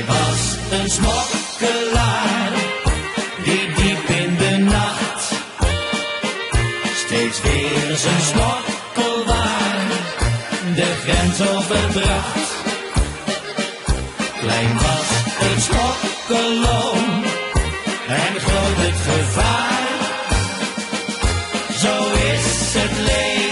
een smokkelaar die diep in de nacht steeds weer zijn smokkelwaar de grens overbracht. Klein was het smokkeloon en groot het gevaar. Zo is het leven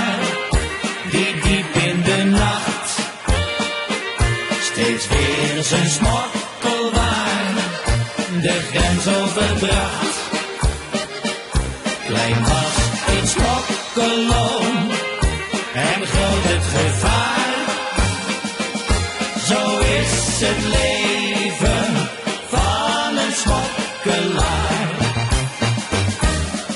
steeds weer zijn smokkelwaar de grens overbracht. Klein was het smokkeloon en groot het gevaar. Zo is het leven